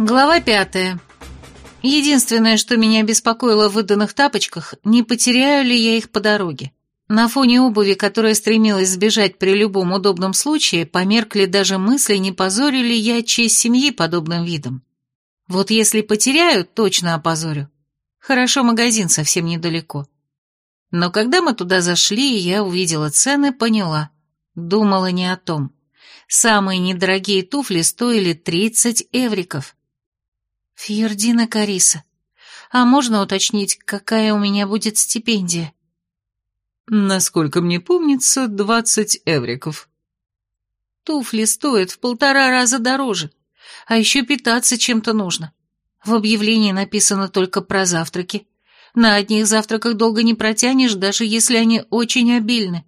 Глава пятая. Единственное, что меня беспокоило в выданных тапочках, не потеряю ли я их по дороге. На фоне обуви, которая стремилась сбежать при любом удобном случае, померкли даже мысли, не позорю ли я честь семьи подобным видом. Вот если потеряю, точно опозорю. Хорошо, магазин совсем недалеко. Но когда мы туда зашли, я увидела цены, поняла. Думала не о том. Самые недорогие туфли стоили 30 эвриков. Фьердина Кариса. А можно уточнить, какая у меня будет стипендия? Насколько мне помнится, двадцать эвриков. Туфли стоят в полтора раза дороже, а еще питаться чем-то нужно. В объявлении написано только про завтраки. На одних завтраках долго не протянешь, даже если они очень обильны.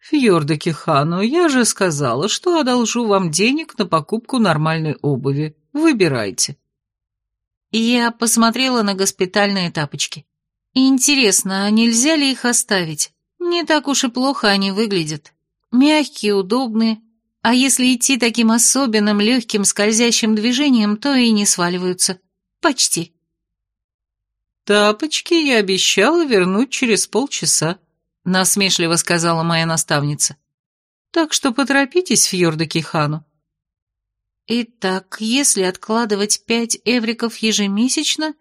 Фьорда Кихану, я же сказала, что одолжу вам денег на покупку нормальной обуви. Выбирайте. Я посмотрела на госпитальные тапочки. Интересно, а нельзя ли их оставить? Не так уж и плохо они выглядят. Мягкие, удобные. А если идти таким особенным, легким, скользящим движением, то и не сваливаются. Почти. «Тапочки я обещала вернуть через полчаса», — насмешливо сказала моя наставница. «Так что поторопитесь, Фьорда Кихану. Итак, если откладывать пять эвриков ежемесячно,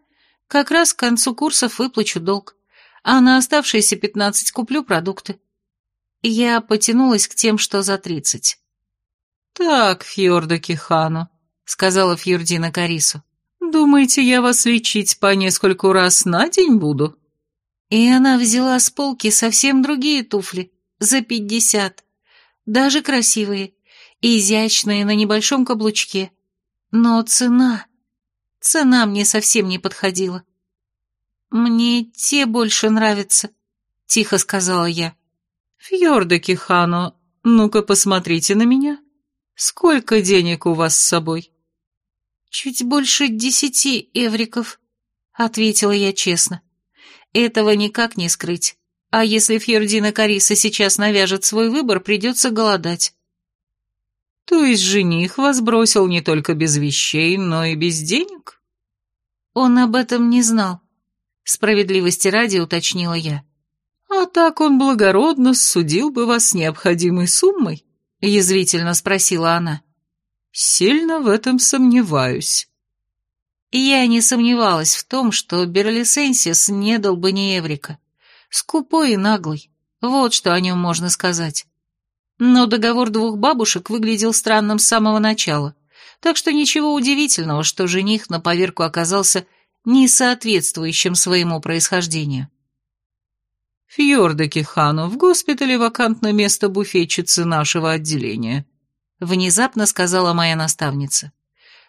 как раз к концу курсов выплачу долг, а на оставшиеся пятнадцать куплю продукты. Я потянулась к тем, что за тридцать. «Так, Фьорда Кихану», — сказала Фьордина Карису, — «думаете, я вас лечить по нескольку раз на день буду?» И она взяла с полки совсем другие туфли, за пятьдесят, даже красивые, изящные на небольшом каблучке. Но цена... Цена мне совсем не подходила. «Мне те больше нравятся», — тихо сказала я. «Фьорда Кихано, ну-ка посмотрите на меня. Сколько денег у вас с собой?» «Чуть больше десяти эвриков», — ответила я честно. «Этого никак не скрыть. А если Фьордина Кариса сейчас навяжет свой выбор, придется голодать». То есть жених вас бросил не только без вещей, но и без денег? Он об этом не знал. Справедливости ради уточнила я. А так он благородно судил бы вас с необходимой суммой? Язвительно спросила она. Сильно в этом сомневаюсь. Я не сомневалась в том, что Берлисенсис не дал бы ни Эврика. Скупой и наглый. Вот что о нем можно сказать. Но договор двух бабушек выглядел странным с самого начала, так что ничего удивительного, что жених на поверку оказался несоответствующим своему происхождению. «Фьорда Кихану, в госпитале вакантно место буфетчицы нашего отделения», — внезапно сказала моя наставница.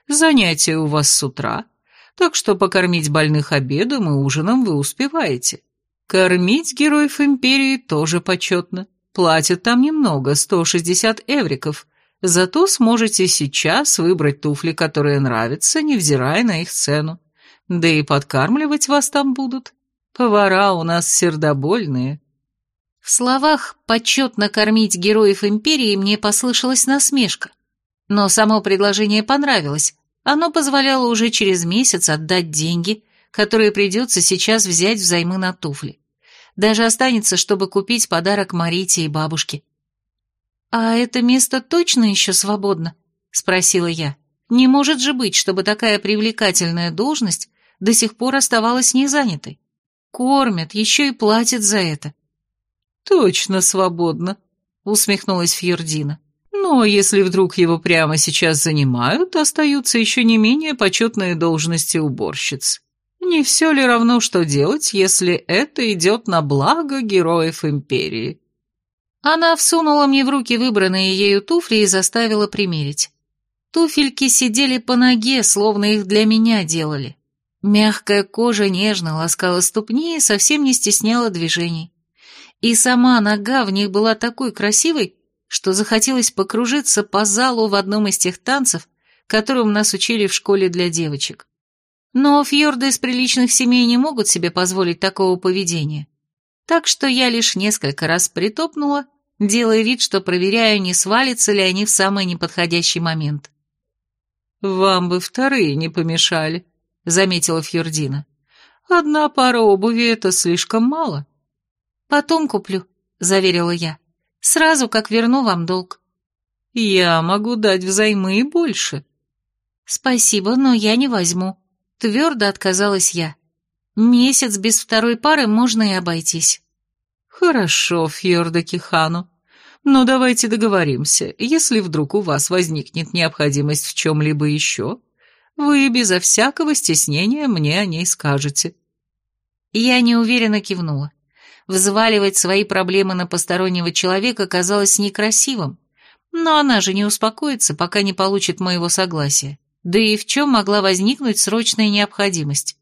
«Занятия у вас с утра, так что покормить больных обедом и ужином вы успеваете. Кормить героев Империи тоже почетно. Платят там немного, 160 эвриков, зато сможете сейчас выбрать туфли, которые нравятся, невзирая на их цену. Да и подкармливать вас там будут. Повара у нас сердобольные». В словах «почетно кормить героев империи» мне послышалась насмешка. Но само предложение понравилось. Оно позволяло уже через месяц отдать деньги, которые придется сейчас взять взаймы на туфли. Даже останется, чтобы купить подарок Марите и бабушке. «А это место точно еще свободно?» — спросила я. «Не может же быть, чтобы такая привлекательная должность до сих пор оставалась незанятой. Кормят, еще и платят за это». «Точно свободно», — усмехнулась Фьердина. «Но если вдруг его прямо сейчас занимают, остаются еще не менее почетные должности уборщиц». Не все ли равно, что делать, если это идет на благо героев Империи? Она всунула мне в руки выбранные ею туфли и заставила примерить. Туфельки сидели по ноге, словно их для меня делали. Мягкая кожа нежно ласкала ступни и совсем не стесняла движений. И сама нога в них была такой красивой, что захотелось покружиться по залу в одном из тех танцев, которым нас учили в школе для девочек. Но фьорды из приличных семей не могут себе позволить такого поведения. Так что я лишь несколько раз притопнула, делая вид, что проверяю, не свалятся ли они в самый неподходящий момент. «Вам бы вторые не помешали», — заметила Фьюрдина. «Одна пара обуви — это слишком мало». «Потом куплю», — заверила я. «Сразу, как верну вам долг». «Я могу дать взаймы и больше». «Спасибо, но я не возьму», — твердо отказалась я. «Месяц без второй пары можно и обойтись». «Хорошо, Фьорда Кихану. Но давайте договоримся, если вдруг у вас возникнет необходимость в чем-либо еще, вы безо всякого стеснения мне о ней скажете». Я неуверенно кивнула. Взваливать свои проблемы на постороннего человека казалось некрасивым, но она же не успокоится, пока не получит моего согласия. Да и в чем могла возникнуть срочная необходимость?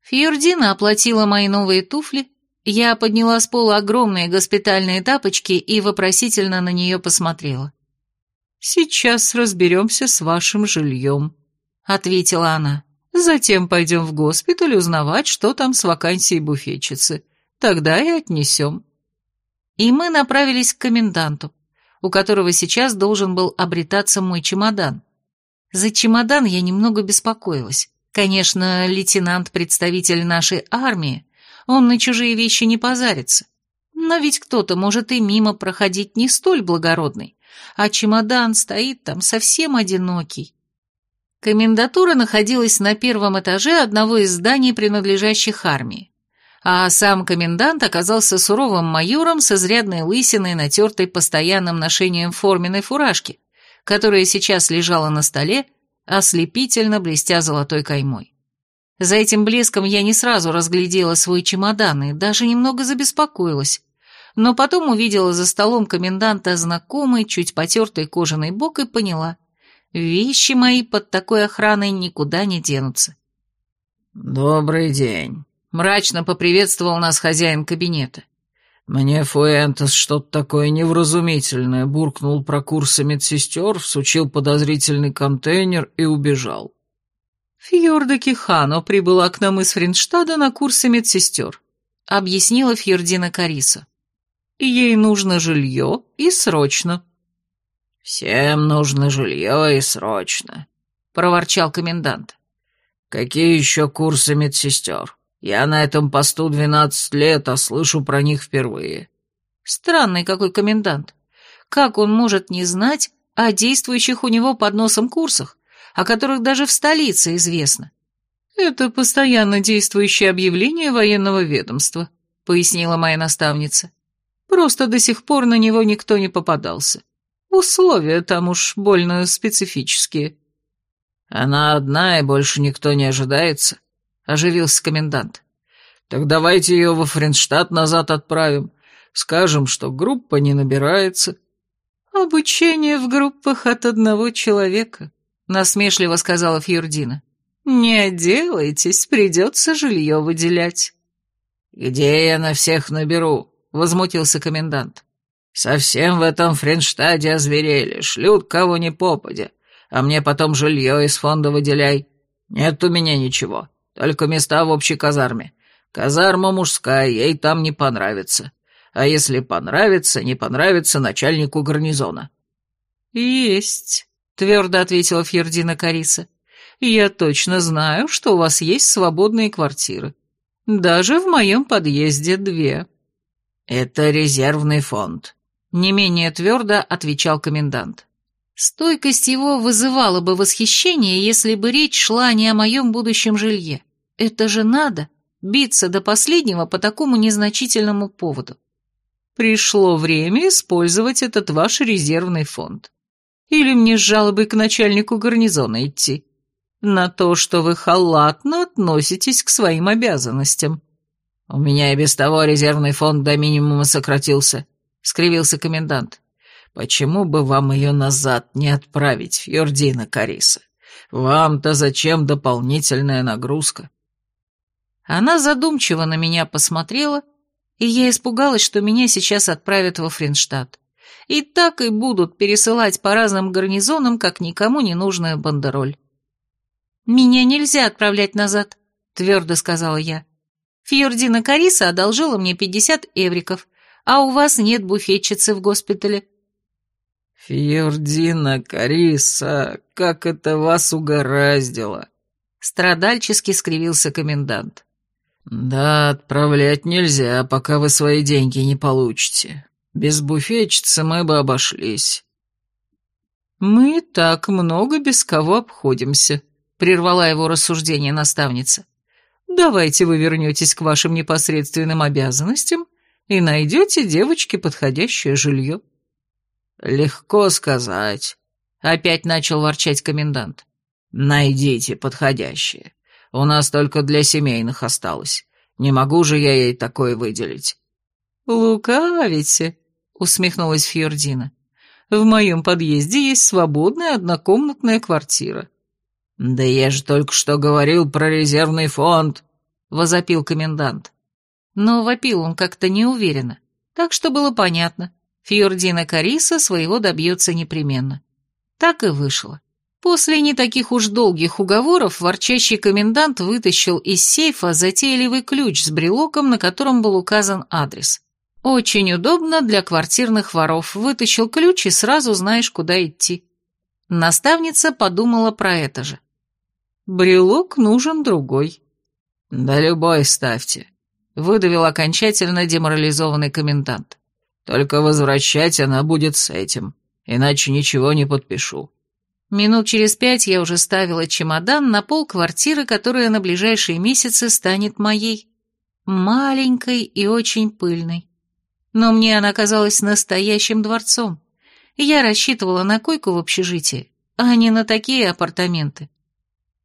Фьордина оплатила мои новые туфли, я подняла с пола огромные госпитальные тапочки и вопросительно на нее посмотрела. «Сейчас разберемся с вашим жильем», — ответила она. «Затем пойдем в госпиталь узнавать, что там с вакансией буфетчицы. Тогда и отнесем». И мы направились к коменданту, у которого сейчас должен был обретаться мой чемодан. За чемодан я немного беспокоилась. Конечно, лейтенант-представитель нашей армии, он на чужие вещи не позарится. Но ведь кто-то может и мимо проходить не столь благородный, а чемодан стоит там совсем одинокий. Комендатура находилась на первом этаже одного из зданий, принадлежащих армии. А сам комендант оказался суровым майором с изрядной лысиной, натертой постоянным ношением форменной фуражки, которая сейчас лежала на столе, ослепительно блестя золотой каймой. За этим блеском я не сразу разглядела свой чемодан и даже немного забеспокоилась, но потом увидела за столом коменданта знакомый, чуть потертый кожаный бок и поняла, вещи мои под такой охраной никуда не денутся. «Добрый день», — мрачно поприветствовал нас хозяин кабинета. «Мне Фуэнтес что-то такое невразумительное буркнул про курсы медсестер, всучил подозрительный контейнер и убежал. «Фьорда Кихано прибыла к нам из Фринштада на курсы медсестер», — объяснила Фьордина Кариса. «Ей нужно жилье и срочно». «Всем нужно жилье и срочно», — проворчал комендант. «Какие еще курсы медсестер? Я на этом посту двенадцать лет, а слышу про них впервые». Странный какой комендант. Как он может не знать о действующих у него под носом курсах? о которых даже в столице известно. «Это постоянно действующее объявление военного ведомства», — пояснила моя наставница. «Просто до сих пор на него никто не попадался. Условия там уж больно специфические». «Она одна, и больше никто не ожидается», — оживился комендант. «Так давайте ее во Френштадт назад отправим. Скажем, что группа не набирается». «Обучение в группах от одного человека», — насмешливо сказала Фьюрдина. «Не отделайтесь, придется жилье выделять». «Где я на всех наберу?» — возмутился комендант. «Совсем в этом Френштаде озверели, шлют кого ни попадя, а мне потом жилье из фонда выделяй. Нет у меня ничего, только места в общей казарме. Казарма мужская, ей там не понравится. А если понравится, не понравится начальнику гарнизона». «Есть», твердо ответила Фьердина Кариса. «Я точно знаю, что у вас есть свободные квартиры. Даже в моем подъезде две». «Это резервный фонд», — не менее твердо отвечал комендант. Стойкость его вызывала бы восхищение, если бы речь шла не о моем будущем жилье. Это же надо, биться до последнего по такому незначительному поводу. Пришло время использовать этот ваш резервный фонд. Или мне с жалобой к начальнику гарнизона идти? На то, что вы халатно относитесь к своим обязанностям. У меня и без того резервный фонд до минимума сократился, — скривился комендант. Почему бы вам ее назад не отправить, Фьордина Кариса? Вам-то зачем дополнительная нагрузка? Она задумчиво на меня посмотрела, и я испугалась, что меня сейчас отправят во Фринштадт и так и будут пересылать по разным гарнизонам, как никому не нужная бандероль. «Меня нельзя отправлять назад», — твердо сказала я. «Фьордина Кариса одолжила мне пятьдесят эвриков, а у вас нет буфетчицы в госпитале». «Фьордина, Кариса, как это вас угораздило!» Страдальчески скривился комендант. «Да, отправлять нельзя, пока вы свои деньги не получите. Без буфетчицы мы бы обошлись». «Мы так много без кого обходимся», — прервала его рассуждение наставница. «Давайте вы вернетесь к вашим непосредственным обязанностям и найдете девочке подходящее жилье». «Легко сказать», — опять начал ворчать комендант. «Найдите подходящее. У нас только для семейных осталось. Не могу же я ей такое выделить». «Лукавите», — усмехнулась Фьордина. «В моем подъезде есть свободная однокомнатная квартира». «Да я же только что говорил про резервный фонд», — возопил комендант. Но вопил он как-то неуверенно, так что было понятно. Фьордина Кариса своего добьется непременно. Так и вышло. После не таких уж долгих уговоров ворчащий комендант вытащил из сейфа затейливый ключ с брелоком, на котором был указан адрес. Очень удобно для квартирных воров. Вытащил ключ и сразу знаешь, куда идти. Наставница подумала про это же. Брелок нужен другой. Да любой ставьте, выдавил окончательно деморализованный комендант. Только возвращать она будет с этим, иначе ничего не подпишу. Минут через пять я уже ставила чемодан на пол квартиры, которая на ближайшие месяцы станет моей. Маленькой и очень пыльной. Но мне она казалась настоящим дворцом. Я рассчитывала на койку в общежитии, а не на такие апартаменты.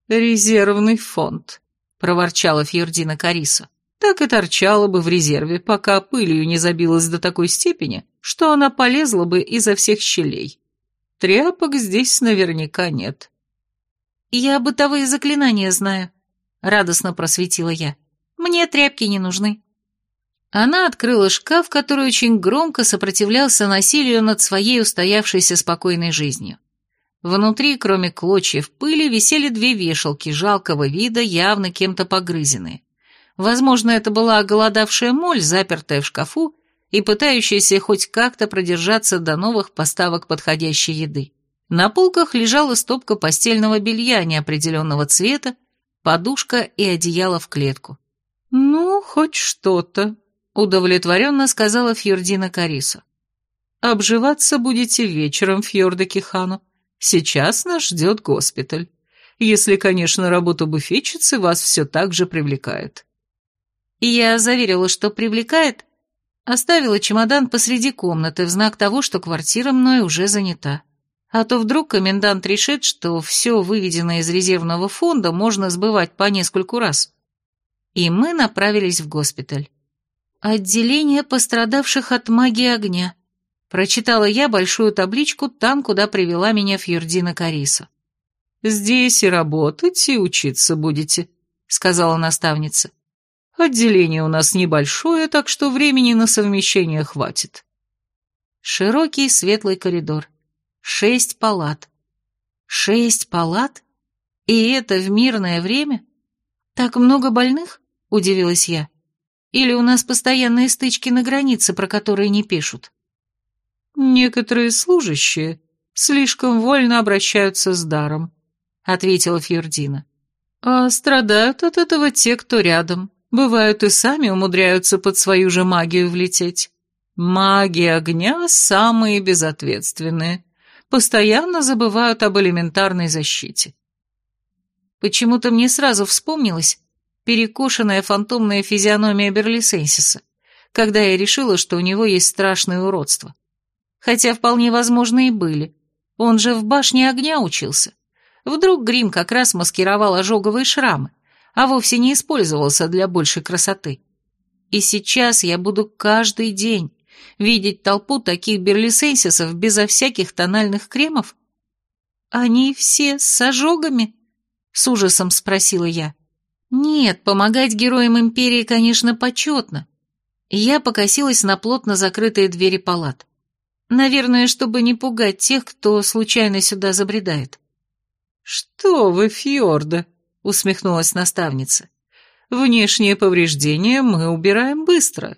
«Резервный фонд», — проворчала Фьордина Кариса так и торчала бы в резерве, пока пылью не забилась до такой степени, что она полезла бы изо всех щелей. Тряпок здесь наверняка нет. «Я бытовые заклинания знаю», — радостно просветила я. «Мне тряпки не нужны». Она открыла шкаф, который очень громко сопротивлялся насилию над своей устоявшейся спокойной жизнью. Внутри, кроме клочьев пыли, висели две вешалки жалкого вида, явно кем-то погрызенные. Возможно, это была оголодавшая моль, запертая в шкафу и пытающаяся хоть как-то продержаться до новых поставок подходящей еды. На полках лежала стопка постельного белья неопределенного цвета, подушка и одеяло в клетку. «Ну, хоть что-то», — удовлетворенно сказала Фьордина Кариса. «Обживаться будете вечером, Фьорда Кихану. Сейчас нас ждет госпиталь. Если, конечно, работа буфетчицы вас все так же привлекает». Я заверила, что привлекает, оставила чемодан посреди комнаты в знак того, что квартира мной уже занята. А то вдруг комендант решит, что все выведенное из резервного фонда можно сбывать по нескольку раз. И мы направились в госпиталь. «Отделение пострадавших от магии огня», прочитала я большую табличку там, куда привела меня Фьюрдина Кариса. «Здесь и работать, и учиться будете», — сказала наставница. Отделение у нас небольшое, так что времени на совмещение хватит. Широкий светлый коридор. Шесть палат. Шесть палат? И это в мирное время? Так много больных? Удивилась я. Или у нас постоянные стычки на границе, про которые не пишут? Некоторые служащие слишком вольно обращаются с даром, ответила Фьордина. А страдают от этого те, кто рядом. Бывают и сами умудряются под свою же магию влететь. Маги огня самые безответственные. Постоянно забывают об элементарной защите. Почему-то мне сразу вспомнилась перекошенная фантомная физиономия Берлисенсиса, когда я решила, что у него есть страшное уродство. Хотя вполне возможно и были. Он же в башне огня учился. Вдруг грим как раз маскировал ожоговые шрамы а вовсе не использовался для большей красоты. И сейчас я буду каждый день видеть толпу таких берлисенсисов безо всяких тональных кремов? Они все с ожогами? С ужасом спросила я. Нет, помогать героям Империи, конечно, почетно. Я покосилась на плотно закрытые двери палат. Наверное, чтобы не пугать тех, кто случайно сюда забредает. «Что вы, Фьорда?» — усмехнулась наставница. «Внешние повреждения мы убираем быстро,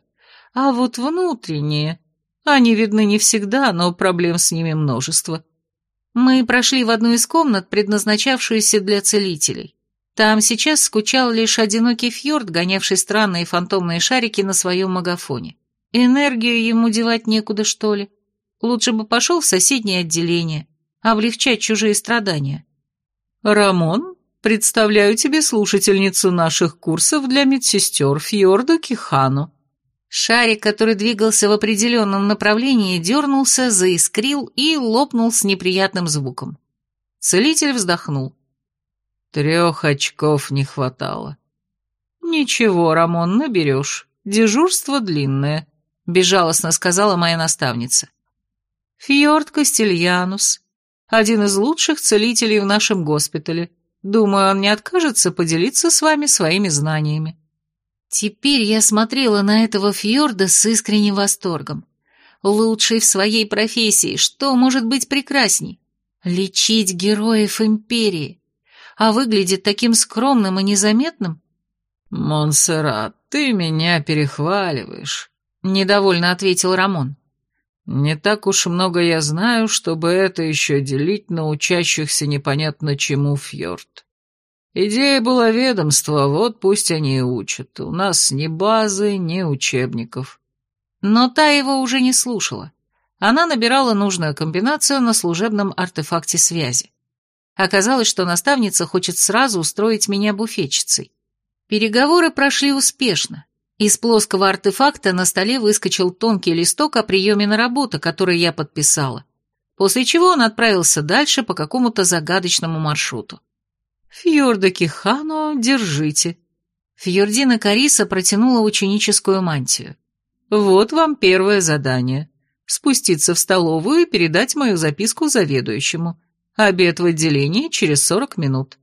а вот внутренние... Они видны не всегда, но проблем с ними множество. Мы прошли в одну из комнат, предназначавшуюся для целителей. Там сейчас скучал лишь одинокий фьорд, гонявший странные фантомные шарики на своем магафоне. Энергию ему девать некуда, что ли? Лучше бы пошел в соседнее отделение, облегчать чужие страдания. «Рамон, представляю тебе слушательницу наших курсов для медсестер Фьорду Кихану». Шарик, который двигался в определенном направлении, дернулся, заискрил и лопнул с неприятным звуком. Целитель вздохнул. Трех очков не хватало. «Ничего, Рамон, наберешь. Дежурство длинное», — безжалостно сказала моя наставница. «Фьорд Кастильянус, один из лучших целителей в нашем госпитале. Думаю, он не откажется поделиться с вами своими знаниями». Теперь я смотрела на этого фьорда с искренним восторгом. Лучший в своей профессии, что может быть прекрасней? Лечить героев Империи. А выглядит таким скромным и незаметным. «Монсеррат, ты меня перехваливаешь», — недовольно ответил Рамон. «Не так уж много я знаю, чтобы это еще делить на учащихся непонятно чему фьорд. Идея была ведомства, вот пусть они и учат. У нас ни базы, ни учебников. Но та его уже не слушала. Она набирала нужную комбинацию на служебном артефакте связи. Оказалось, что наставница хочет сразу устроить меня буфетчицей. Переговоры прошли успешно. Из плоского артефакта на столе выскочил тонкий листок о приеме на работу, который я подписала. После чего он отправился дальше по какому-то загадочному маршруту. «Фьорда Кихано, держите». Фьордина Кариса протянула ученическую мантию. «Вот вам первое задание. Спуститься в столовую и передать мою записку заведующему. Обед в отделении через сорок минут».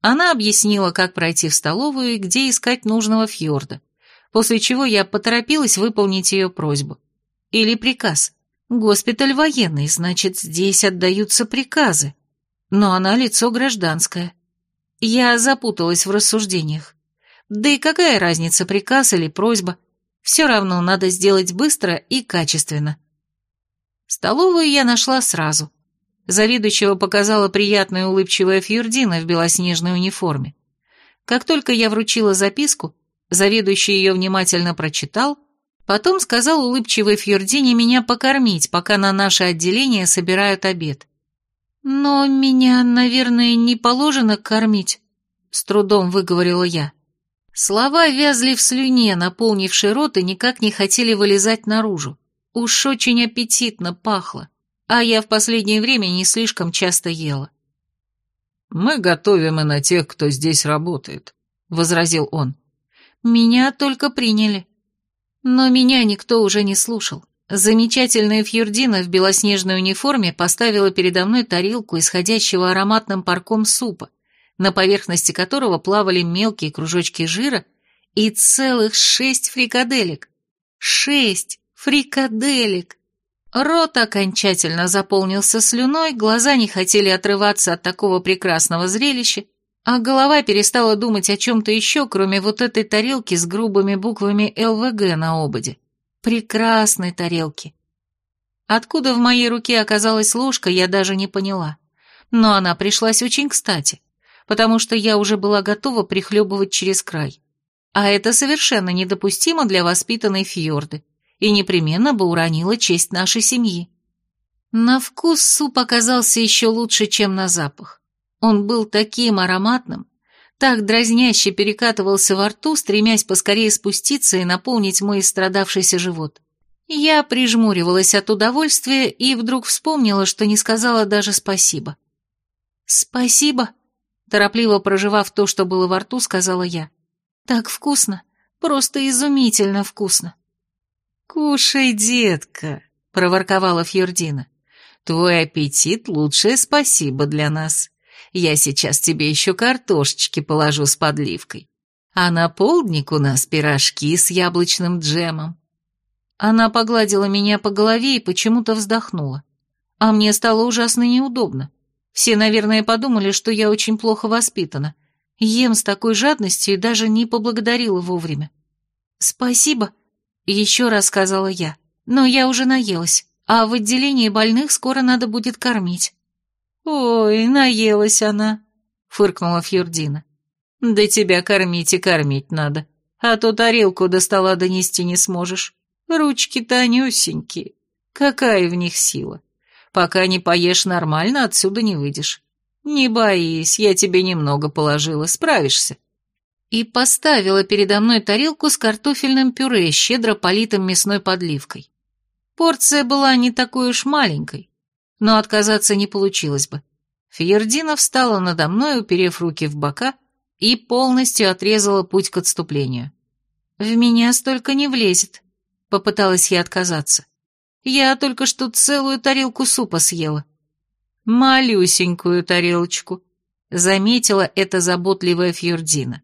Она объяснила, как пройти в столовую и где искать нужного фьорда, после чего я поторопилась выполнить ее просьбу. Или приказ. Госпиталь военный, значит, здесь отдаются приказы но она лицо гражданское. Я запуталась в рассуждениях. Да и какая разница, приказ или просьба? Все равно надо сделать быстро и качественно. Столовую я нашла сразу. Заведующего показала приятная улыбчивая Фьюрдина в белоснежной униформе. Как только я вручила записку, заведующий ее внимательно прочитал, потом сказал улыбчивой Фьюрдине меня покормить, пока на наше отделение собирают обед. «Но меня, наверное, не положено кормить», — с трудом выговорила я. Слова вязли в слюне, наполнившей рот, и никак не хотели вылезать наружу. Уж очень аппетитно пахло, а я в последнее время не слишком часто ела. «Мы готовим и на тех, кто здесь работает», — возразил он. «Меня только приняли». Но меня никто уже не слушал. Замечательная Фьюрдина в белоснежной униформе поставила передо мной тарелку исходящего ароматным парком супа, на поверхности которого плавали мелкие кружочки жира и целых шесть фрикаделек. Шесть фрикаделек! Рот окончательно заполнился слюной, глаза не хотели отрываться от такого прекрасного зрелища, а голова перестала думать о чем-то еще, кроме вот этой тарелки с грубыми буквами ЛВГ на ободе прекрасной тарелки. Откуда в моей руке оказалась ложка, я даже не поняла. Но она пришлась очень кстати, потому что я уже была готова прихлебывать через край. А это совершенно недопустимо для воспитанной фьорды, и непременно бы уронила честь нашей семьи. На вкус суп оказался еще лучше, чем на запах. Он был таким ароматным, так дразняще перекатывался во рту, стремясь поскорее спуститься и наполнить мой истрадавшийся живот. Я прижмуривалась от удовольствия и вдруг вспомнила, что не сказала даже спасибо. «Спасибо», — торопливо проживав то, что было во рту, сказала я. «Так вкусно, просто изумительно вкусно». «Кушай, детка», — проворковала Фьордина. «Твой аппетит — лучшее спасибо для нас». Я сейчас тебе еще картошечки положу с подливкой. А на полдник у нас пирожки с яблочным джемом». Она погладила меня по голове и почему-то вздохнула. А мне стало ужасно неудобно. Все, наверное, подумали, что я очень плохо воспитана. Ем с такой жадностью и даже не поблагодарила вовремя. «Спасибо», — еще раз сказала я. Но я уже наелась, а в отделении больных скоро надо будет кормить». «Ой, наелась она», — фыркнула Фьюрдина. «Да тебя кормить и кормить надо, а то тарелку до стола донести не сможешь. Ручки тонюсенькие, какая в них сила. Пока не поешь нормально, отсюда не выйдешь. Не боись, я тебе немного положила, справишься». И поставила передо мной тарелку с картофельным пюре, щедро политым мясной подливкой. Порция была не такой уж маленькой, но отказаться не получилось бы. Фьердина встала надо мной, уперев руки в бока, и полностью отрезала путь к отступлению. «В меня столько не влезет», — попыталась я отказаться. «Я только что целую тарелку супа съела». «Малюсенькую тарелочку», — заметила эта заботливая Фьюрдина.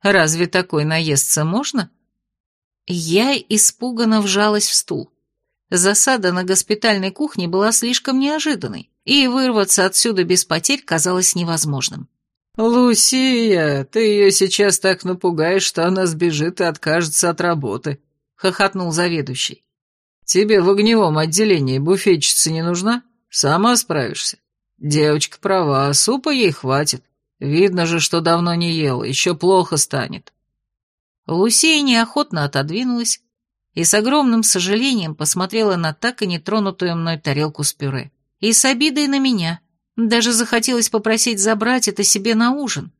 «Разве такой наесться можно?» Я испуганно вжалась в стул. Засада на госпитальной кухне была слишком неожиданной, и вырваться отсюда без потерь казалось невозможным. «Лусия, ты ее сейчас так напугаешь, что она сбежит и откажется от работы», — хохотнул заведующий. «Тебе в огневом отделении буфетчица не нужна? Сама справишься. Девочка права, супа ей хватит. Видно же, что давно не ела, еще плохо станет». Лусия неохотно отодвинулась, и с огромным сожалением посмотрела на так и нетронутую мной тарелку с пюре. И с обидой на меня. Даже захотелось попросить забрать это себе на ужин.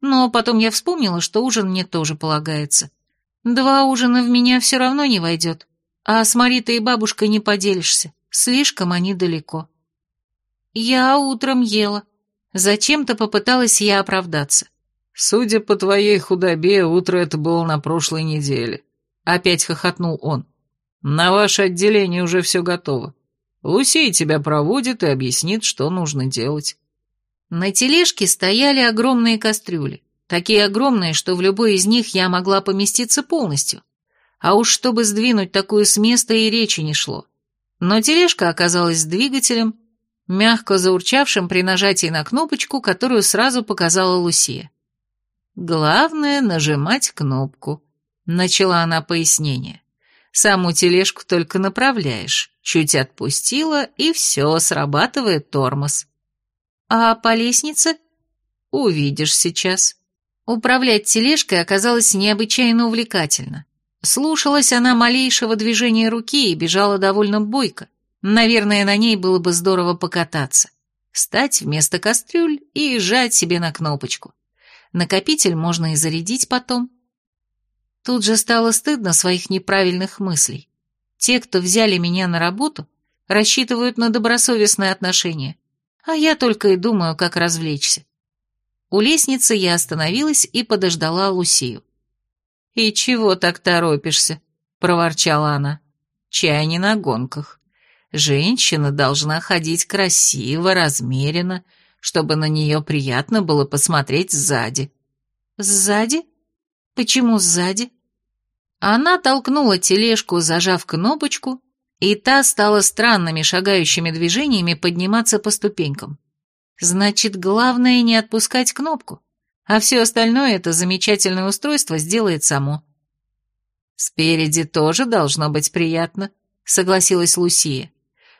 Но потом я вспомнила, что ужин мне тоже полагается. Два ужина в меня все равно не войдет, а с Маритой и бабушкой не поделишься, слишком они далеко. Я утром ела. Зачем-то попыталась я оправдаться. Судя по твоей худобе, утро это было на прошлой неделе. Опять хохотнул он. «На ваше отделение уже все готово. Лусей тебя проводит и объяснит, что нужно делать». На тележке стояли огромные кастрюли. Такие огромные, что в любой из них я могла поместиться полностью. А уж чтобы сдвинуть такую с места и речи не шло. Но тележка оказалась двигателем, мягко заурчавшим при нажатии на кнопочку, которую сразу показала Лусия. Главное — нажимать кнопку. Начала она пояснение. Саму тележку только направляешь, чуть отпустила, и все, срабатывает тормоз. А по лестнице? Увидишь сейчас. Управлять тележкой оказалось необычайно увлекательно. Слушалась она малейшего движения руки и бежала довольно бойко. Наверное, на ней было бы здорово покататься. Встать вместо кастрюль и жать себе на кнопочку. Накопитель можно и зарядить потом. Тут же стало стыдно своих неправильных мыслей. Те, кто взяли меня на работу, рассчитывают на добросовестное отношение, а я только и думаю, как развлечься. У лестницы я остановилась и подождала Лусию. «И чего так торопишься?» — проворчала она. «Чай не на гонках. Женщина должна ходить красиво, размеренно, чтобы на нее приятно было посмотреть сзади». «Сзади? Почему сзади?» Она толкнула тележку, зажав кнопочку, и та стала странными шагающими движениями подниматься по ступенькам. Значит, главное не отпускать кнопку, а все остальное это замечательное устройство сделает само. «Спереди тоже должно быть приятно», — согласилась Лусия.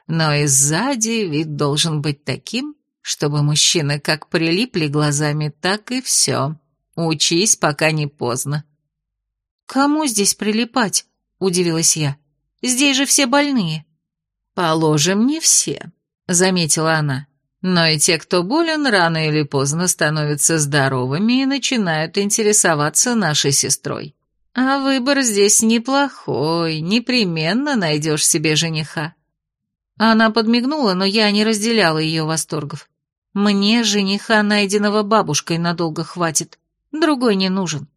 «Но и сзади вид должен быть таким, чтобы мужчины как прилипли глазами, так и все. Учись, пока не поздно». «Кому здесь прилипать?» – удивилась я. «Здесь же все больные». «Положим, не все», – заметила она. «Но и те, кто болен, рано или поздно становятся здоровыми и начинают интересоваться нашей сестрой. А выбор здесь неплохой, непременно найдешь себе жениха». Она подмигнула, но я не разделяла ее восторгов. «Мне жениха, найденного бабушкой, надолго хватит. Другой не нужен».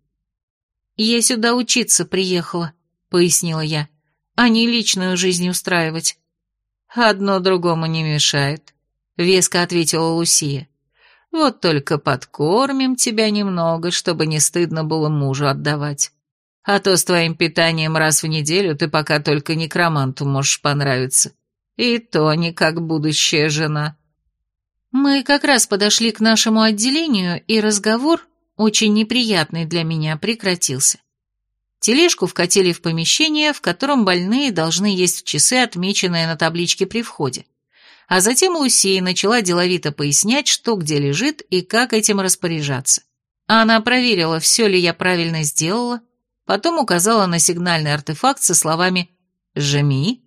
«Я сюда учиться приехала», — пояснила я, — «а не личную жизнь устраивать». «Одно другому не мешает», — веско ответила Лусия. «Вот только подкормим тебя немного, чтобы не стыдно было мужу отдавать. А то с твоим питанием раз в неделю ты пока только некроманту можешь понравиться. И то не как будущая жена». Мы как раз подошли к нашему отделению, и разговор, очень неприятный для меня, прекратился. Тележку вкатили в помещение, в котором больные должны есть в часы, отмеченные на табличке при входе. А затем Лусия начала деловито пояснять, что где лежит и как этим распоряжаться. Она проверила, все ли я правильно сделала, потом указала на сигнальный артефакт со словами «Жми».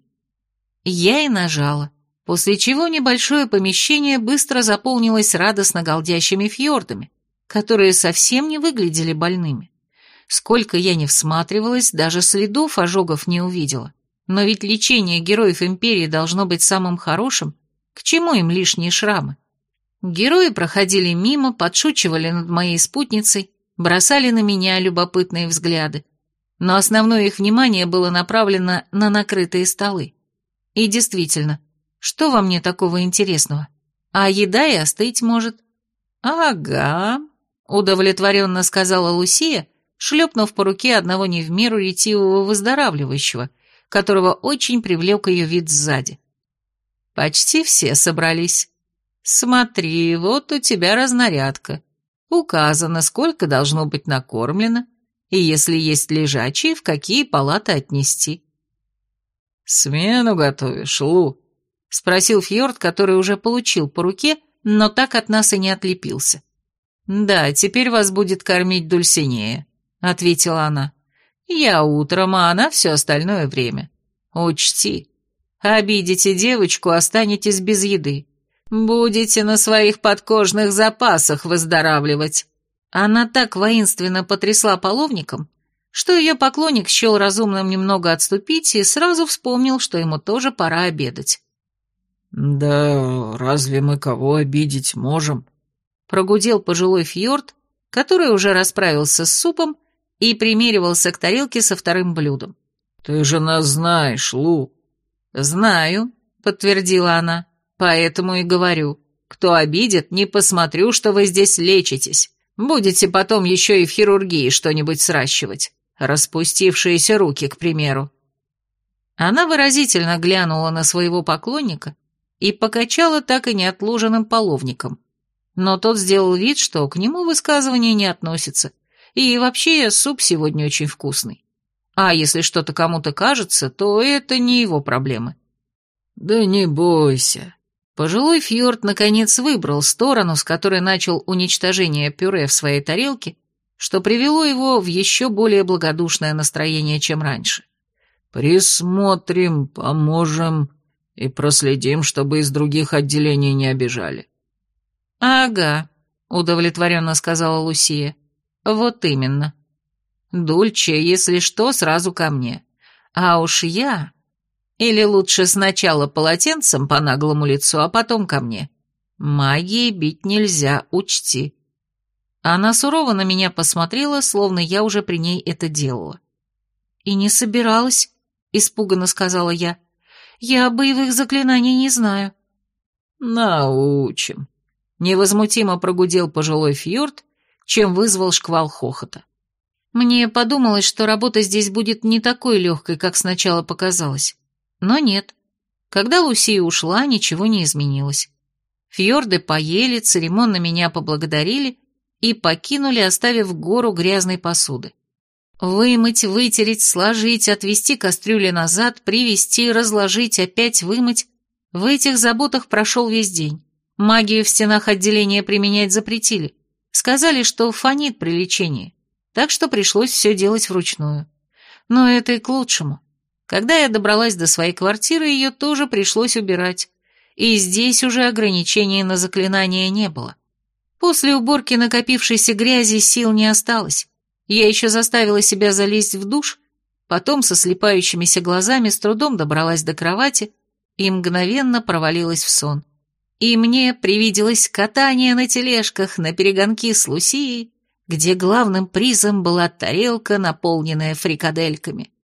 Я и нажала, после чего небольшое помещение быстро заполнилось радостно галдящими фьордами, которые совсем не выглядели больными. Сколько я не всматривалась, даже следов ожогов не увидела. Но ведь лечение героев Империи должно быть самым хорошим. К чему им лишние шрамы? Герои проходили мимо, подшучивали над моей спутницей, бросали на меня любопытные взгляды. Но основное их внимание было направлено на накрытые столы. И действительно, что во мне такого интересного? А еда и остыть может. «Ага», — удовлетворенно сказала Лусия, шлепнув по руке одного не в меру ретивого выздоравливающего, которого очень привлек ее вид сзади. Почти все собрались. Смотри, вот у тебя разнарядка. Указано, сколько должно быть накормлено, и если есть лежачие, в какие палаты отнести. «Смену готовишь, Лу?» — спросил Фьорд, который уже получил по руке, но так от нас и не отлепился. «Да, теперь вас будет кормить Дульсинея», — ответила она. «Я утром, а она все остальное время. Учти, обидите девочку, останетесь без еды. Будете на своих подкожных запасах выздоравливать». Она так воинственно потрясла половником, что ее поклонник счел разумным немного отступить и сразу вспомнил, что ему тоже пора обедать. «Да разве мы кого обидеть можем?» Прогудел пожилой фьорд, который уже расправился с супом и примеривался к тарелке со вторым блюдом. «Ты же нас знаешь, Лу». «Знаю», — подтвердила она, — «поэтому и говорю. Кто обидит, не посмотрю, что вы здесь лечитесь. Будете потом еще и в хирургии что-нибудь сращивать. Распустившиеся руки, к примеру». Она выразительно глянула на своего поклонника и покачала так и неотложенным половником. Но тот сделал вид, что к нему высказывание не относится, и вообще суп сегодня очень вкусный. А если что-то кому-то кажется, то это не его проблемы. «Да не бойся». Пожилой Фьорд наконец выбрал сторону, с которой начал уничтожение пюре в своей тарелке, что привело его в еще более благодушное настроение, чем раньше. «Присмотрим, поможем и проследим, чтобы из других отделений не обижали». «Ага», — удовлетворенно сказала Лусия. Вот именно. Дульче, если что, сразу ко мне. А уж я... Или лучше сначала полотенцем по наглому лицу, а потом ко мне. Магией бить нельзя, учти. Она сурово на меня посмотрела, словно я уже при ней это делала. «И не собиралась», — испуганно сказала я. «Я боевых заклинаний не знаю». «Научим», — невозмутимо прогудел пожилой фьорд чем вызвал шквал хохота. Мне подумалось, что работа здесь будет не такой легкой, как сначала показалось. Но нет. Когда Лусия ушла, ничего не изменилось. Фьорды поели, церемонно меня поблагодарили и покинули, оставив гору грязной посуды. Вымыть, вытереть, сложить, отвести кастрюли назад, привести, разложить, опять вымыть. В этих заботах прошел весь день. Магию в стенах отделения применять запретили. Сказали, что фонит при лечении, так что пришлось все делать вручную. Но это и к лучшему. Когда я добралась до своей квартиры, ее тоже пришлось убирать. И здесь уже ограничений на заклинания не было. После уборки накопившейся грязи сил не осталось. Я еще заставила себя залезть в душ, потом со слепающимися глазами с трудом добралась до кровати и мгновенно провалилась в сон и мне привиделось катание на тележках на перегонки с Лусией, где главным призом была тарелка, наполненная фрикадельками.